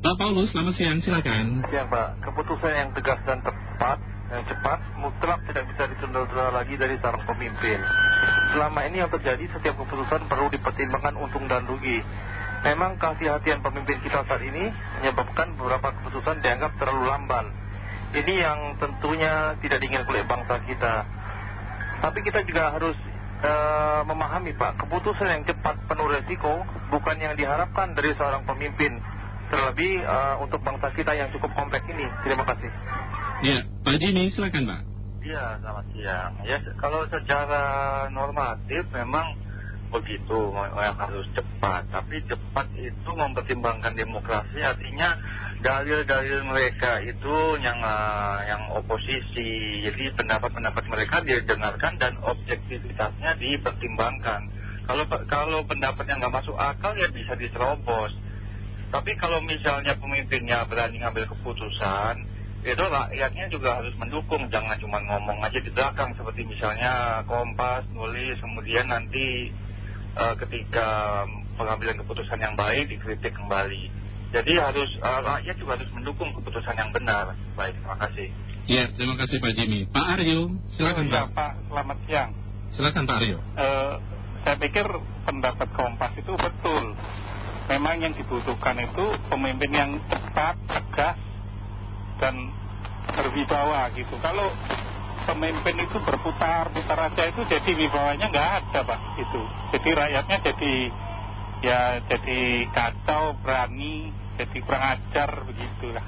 Pak Paulus, selamat siang, silakan. Ya Pak, keputusan yang tegas dan tepat, yang cepat, mutlak tidak bisa ditunda-tunda lagi dari seorang pemimpin. Selama ini yang terjadi, setiap keputusan perlu dipertimbangkan untung dan rugi. Memang kehati-hatian pemimpin kita saat ini menyebabkan beberapa keputusan dianggap terlalu lamban. Ini yang tentunya tidak diinginkan oleh bangsa kita. Tapi kita juga harus uh, memahami Pak, keputusan yang cepat penuh resiko bukan yang diharapkan dari seorang pemimpin terlebih uh, untuk bangsa kita yang cukup kompleks ini. Terima kasih. Ya, Pak Jimmy, silakan Pak. Ya, selamat siang. Ya, kalau secara normatif memang begitu yang harus cepat. Tapi cepat itu mempertimbangkan demokrasi, artinya dalil-dalil mereka itu yang uh, yang oposisi. Jadi pendapat-pendapat mereka didengarkan dan objektivitasnya dipertimbangkan. Kalau kalau pendapat yang nggak masuk akal ya bisa diserobos. Tapi kalau misalnya pemimpinnya berani ngambil keputusan, itu rakyatnya juga harus mendukung. Jangan cuma ngomong aja di belakang seperti misalnya kompas, nulis, kemudian nanti uh, ketika pengambilan keputusan yang baik dikritik kembali. Jadi harus uh, rakyat juga harus mendukung keputusan yang benar. Baik, terima kasih. Ya, terima kasih Pak Jimmy. Pak Aryo, silakan oh, ya, Pak. Pak, selamat siang. Silakan Pak Aryo. Uh, saya pikir pendapat kompas itu betul memang yang dibutuhkan itu pemimpin yang cepat, tegas, dan berwibawa gitu. Kalau pemimpin itu berputar-putar aja itu jadi wibawanya nggak ada pak itu. Jadi rakyatnya jadi ya jadi kacau, berani, jadi kurang ajar begitulah.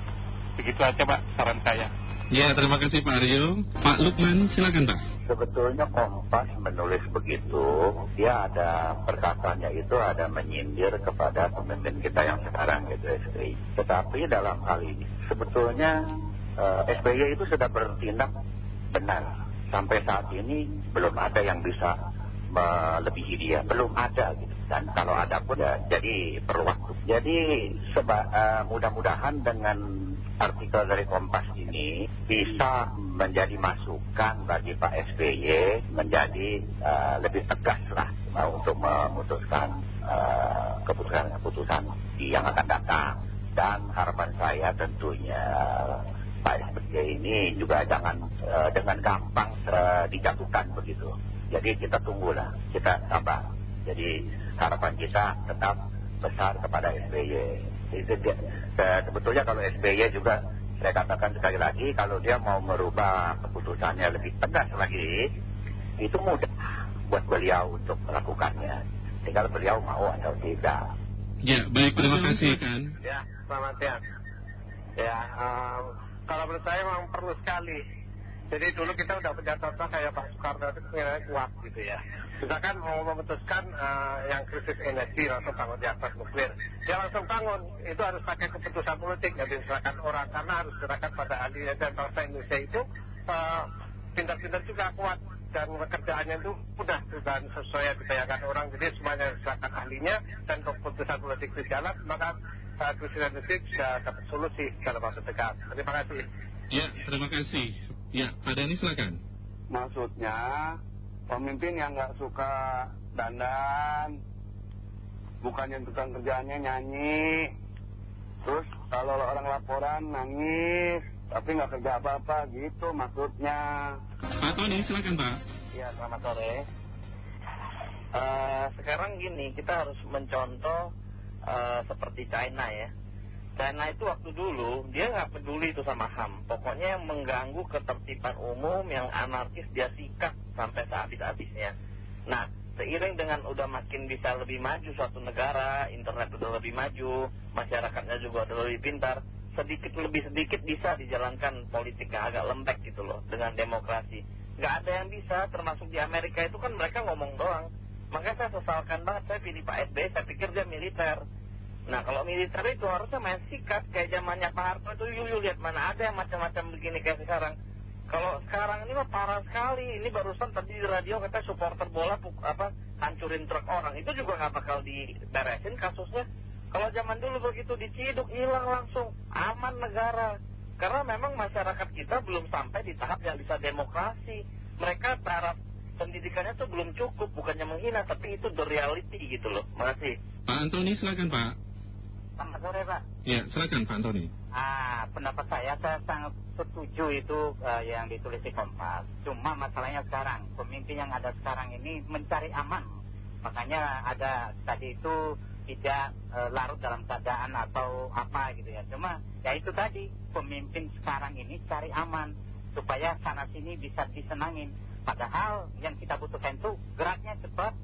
Begitu aja pak saran saya. Ya, terima kasih Pak Aryo. Pak Lukman, silakan Pak. Sebetulnya Kompas menulis begitu, dia ada perkataannya itu ada menyindir kepada pemimpin kita yang sekarang gitu SBY. Tetapi dalam hal ini, sebetulnya eh, SBY itu sudah bertindak benar. Sampai saat ini belum ada yang bisa melebihi dia, belum ada gitu. Dan kalau ada pun ya jadi perlu waktu. Jadi uh, mudah-mudahan dengan artikel dari Kompas ini bisa menjadi masukan bagi Pak SBY menjadi uh, lebih tegas lah uh, untuk memutuskan keputusan-keputusan uh, yang akan datang. Dan harapan saya tentunya Pak SBY ini juga jangan dengan gampang uh, dijatuhkan begitu. Jadi kita tunggulah, kita sabar. Jadi harapan kita tetap besar kepada SBY sebetulnya kalau SBY juga saya katakan sekali lagi kalau dia mau merubah keputusannya lebih tegas lagi itu mudah buat beliau untuk melakukannya. Tinggal beliau mau atau tidak. Ya baik terima kasih kan ya selamat siang. Ya um, kalau menurut saya memang perlu sekali jadi dulu kita udah punya contoh kayak Pak Soekarno itu pengennya kuat gitu ya. Misalkan mau memutuskan uh, yang krisis energi langsung bangun di atas nuklir. Dia langsung bangun, itu harus pakai keputusan politik, nggak diserahkan orang. Karena harus diserahkan pada ahli dan bangsa Indonesia itu uh, pintar-pintar juga kuat. Dan pekerjaannya itu mudah dan sesuai yang dibayangkan orang. Jadi semuanya diserahkan ahlinya dan keputusan politik berjalan, maka uh, krisis energi bisa dapat solusi dalam waktu dekat. Terima kasih. Ya, terima kasih. Ya, Pak Dani silakan. Maksudnya pemimpin yang nggak suka dandan, bukannya tukang kerjaannya nyanyi, terus kalau orang laporan nangis, tapi nggak kerja apa-apa gitu maksudnya. Pak Tony silakan Pak. Ya, selamat sore. Uh, sekarang gini, kita harus mencontoh uh, seperti China ya. China itu waktu dulu dia nggak peduli itu sama HAM. Pokoknya yang mengganggu ketertiban umum, yang anarkis dia sikat sampai sehabis-habisnya. Nah, seiring dengan udah makin bisa lebih maju suatu negara, internet udah lebih maju, masyarakatnya juga udah lebih pintar, sedikit lebih sedikit bisa dijalankan politik yang agak lembek gitu loh dengan demokrasi. Nggak ada yang bisa, termasuk di Amerika itu kan mereka ngomong doang. Makanya saya sesalkan banget, saya pilih Pak SBY, saya pikir dia militer. Nah kalau militer itu harusnya main sikat kayak zamannya Pak Harto itu yuk, lihat mana ada yang macam-macam begini kayak sekarang. Kalau sekarang ini mah parah sekali. Ini barusan tadi di radio kata supporter bola apa hancurin truk orang. Itu juga nggak bakal diberesin kasusnya. Kalau zaman dulu begitu diciduk hilang langsung aman negara. Karena memang masyarakat kita belum sampai di tahap yang bisa demokrasi. Mereka taraf pendidikannya tuh belum cukup, bukannya menghina, tapi itu the reality gitu loh. Makasih. Pak Antoni silakan Pak. Selamat sore Pak. Ya, silakan Pak Antoni. Ah, pendapat saya saya sangat setuju itu eh, yang ditulis di Kompas. Cuma masalahnya sekarang pemimpin yang ada sekarang ini mencari aman. Makanya ada tadi itu tidak eh, larut dalam keadaan atau apa gitu ya. Cuma ya itu tadi pemimpin sekarang ini cari aman supaya sana sini bisa disenangin. Padahal yang kita butuhkan itu geraknya cepat,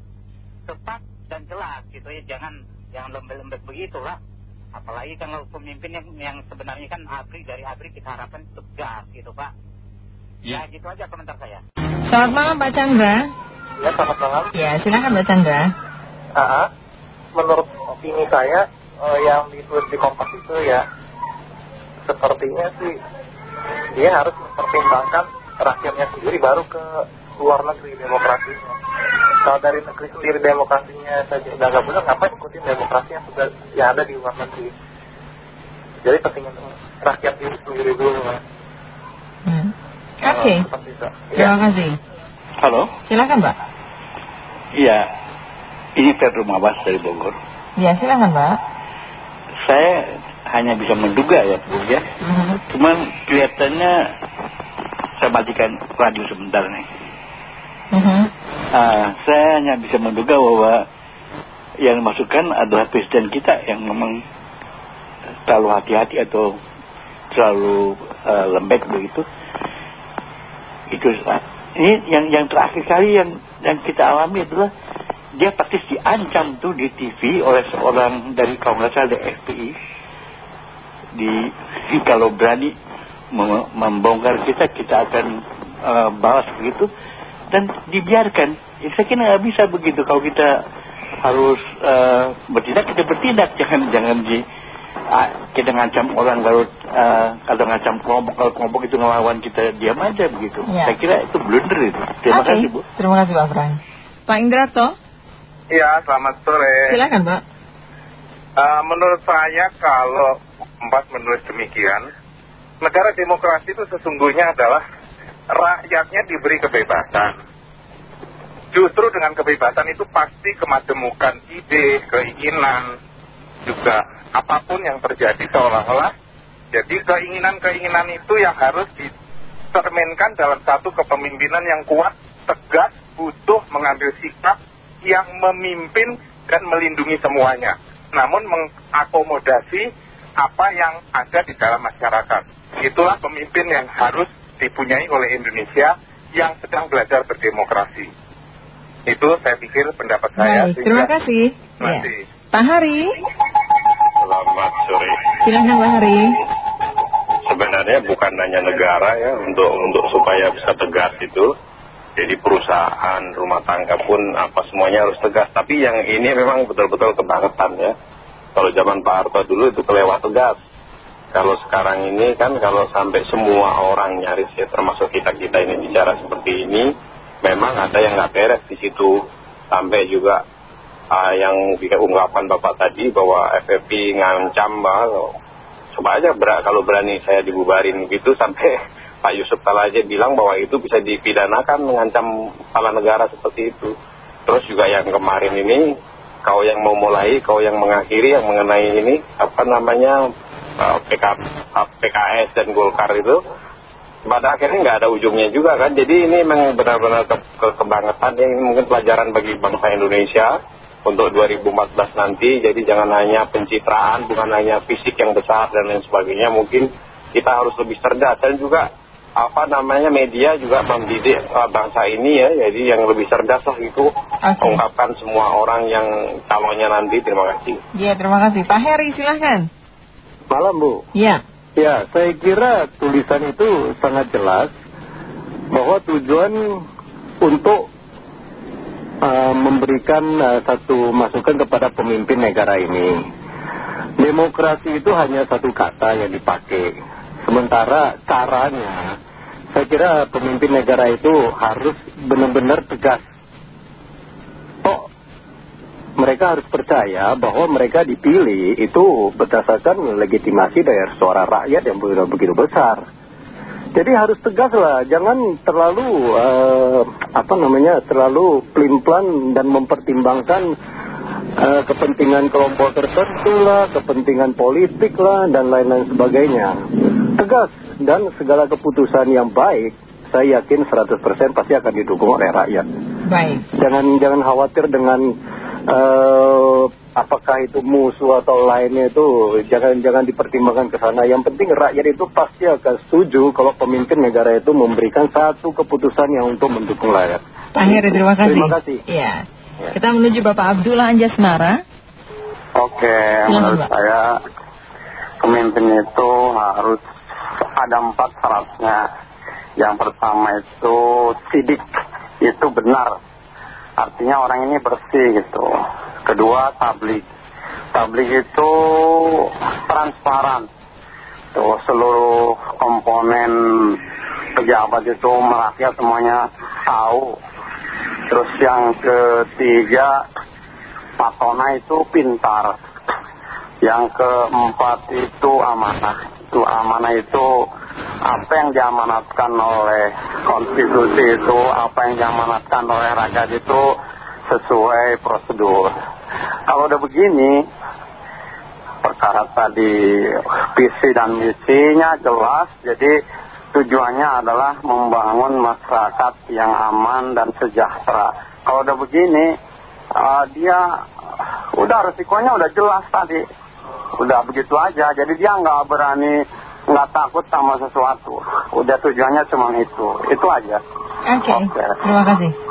cepat dan jelas gitu ya. Jangan jangan lembek-lembek begitulah. Apalagi kalau pemimpin yang, yang sebenarnya kan ABRI dari ABRI kita harapkan tegas gitu Pak. Ya, gitu aja komentar saya. Selamat malam Pak Chandra. Ya, selamat malam. Ya, silakan Pak Chandra. Ah, menurut opini saya eh, yang ditulis di Kompas itu ya sepertinya sih dia harus mempertimbangkan rakyatnya sendiri baru ke luar negeri demokrasinya. Kalau dari negeri sendiri demokrasinya saja udah nggak benar, ngapain ikutin demokrasi yang sudah yang ada di luar negeri? Jadi pentingin rakyat diri sendiri dulu. Hmm. Oke, seperti itu. Ya. terima kasih. Halo, Silakan Pak. iya, ini Pedro Mabas dari Bogor. Ya, silakan Pak. Saya hanya bisa menduga ya Bu ya, Mhm. cuman kelihatannya saya matikan radio sebentar nih. Mhm. Ah, saya hanya bisa menduga bahwa yang dimasukkan adalah presiden kita yang memang terlalu hati-hati atau terlalu eh, lembek begitu. Itu ah, ini yang yang terakhir kali yang yang kita alami adalah dia praktis diancam tuh di TV oleh seorang dari salah dari FPI di kalau berani mem- membongkar kita kita akan eh, balas begitu dan dibiarkan ya, saya kira nggak bisa begitu kalau kita harus eh, bertindak kita bertindak jangan jangan di ah, kita ngancam orang lalu eh, kalau ngancam kelompok kalau kelompok itu ngelawan kita diam aja begitu Ya. saya kira itu blunder itu terima kasih bu terima kasih Pak Frank. Pak Indrato, Ya, selamat sore. silakan Pak. Eh, menurut saya kalau empat menulis demikian, negara demokrasi itu sesungguhnya adalah rakyatnya diberi kebebasan. Justru dengan kebebasan itu pasti kemajemukan ide, keinginan, juga apa pun yang terjadi seolah-olah. Jadi keinginan-keinginan itu yang harus diterminkan dalam satu kepemimpinan yang kuat, tegas, butuh mengambil sikap yang memimpin dan melindungi semuanya. Namun mengakomodasi apa yang ada di dalam masyarakat. Itulah pemimpin yang harus dipunyai oleh Indonesia yang sedang belajar berdemokrasi. Itu saya pikir pendapat saya. Baik, terima kasih. Ya. Pak Hari, Selamat sore. silakan Pak Hari. Sebenarnya bukan hanya negara ya untuk untuk supaya bisa tegas itu. Jadi perusahaan, rumah tangga pun apa semuanya harus tegas. Tapi yang ini memang betul-betul kebangetan ya. Kalau zaman Pak Harto dulu itu kelewat tegas. Kalau sekarang ini kan kalau sampai semua orang nyaris ya termasuk kita-kita ini bicara seperti ini, memang ada yang nggak beres di situ. Sampai juga ah, yang ungkapan Bapak tadi bahwa FFP ngancam bahwa coba aja ber- kalau berani saya dibubarin gitu sampai Pak Yusuf Kala aja bilang bahwa itu bisa dipidanakan mengancam kepala negara seperti itu. Terus juga yang kemarin ini kau yang mau mulai, kau yang mengakhiri yang mengenai ini apa namanya PK, eh, PKS dan Golkar itu pada akhirnya nggak ada ujungnya juga kan. Jadi ini memang benar-benar ke, ke- kebangetan ya ini mungkin pelajaran bagi bangsa Indonesia untuk 2014 nanti. Jadi jangan hanya pencitraan, bukan hanya fisik yang besar dan lain sebagainya. Mungkin kita harus lebih cerdas dan juga apa namanya media juga mendidik uh, bangsa ini ya. Jadi yang lebih cerdas lah itu ungkapkan semua orang yang calonnya nanti. Terima kasih. Ya, terima kasih. Pak Heri, silahkan. Malam Bu. Ya. Ya, saya kira tulisan itu sangat jelas bahwa tujuan untuk uh, memberikan uh, satu masukan kepada pemimpin negara ini. Demokrasi itu hanya satu kata yang dipakai. Sementara caranya, saya kira pemimpin negara itu harus benar-benar tegas. Mereka harus percaya bahwa mereka dipilih itu berdasarkan legitimasi dari suara rakyat yang begitu, begitu besar. Jadi harus tegas lah, jangan terlalu eh, apa namanya terlalu pelin-pelan dan mempertimbangkan eh, kepentingan kelompok tertentu lah, kepentingan politik lah, dan lain-lain sebagainya. Tegas dan segala keputusan yang baik, saya yakin 100% pasti akan didukung oleh rakyat. Baik. Jangan jangan khawatir dengan eh, apakah itu musuh atau lainnya itu jangan jangan dipertimbangkan ke sana. Yang penting rakyat itu pasti akan setuju kalau pemimpin negara itu memberikan satu keputusan yang untuk mendukung rakyat. Pak Heri, terima kasih. Terima kasih. Iya. Kita menuju Bapak Abdullah Anjasmara. Oke, menurut saya pemimpin itu harus ada empat syaratnya. Yang pertama itu sidik, itu benar. Artinya orang ini bersih gitu. Kedua tablik. Tablik itu transparan. Tuh, seluruh komponen pejabat itu merakyat semuanya tahu. Terus yang ketiga, Patona itu pintar. Yang keempat itu amanah. Itu amanah itu apa yang diamanatkan oleh konstitusi itu, apa yang diamanatkan oleh rakyat itu sesuai prosedur. Kalau udah begini, perkara tadi visi dan misinya jelas, jadi tujuannya adalah membangun masyarakat yang aman dan sejahtera. Kalau udah begini, uh, dia udah resikonya udah jelas tadi, udah begitu aja. Jadi dia nggak berani, nggak takut sama sesuatu. Udah tujuannya cuma itu, itu aja. Oke, terima kasih.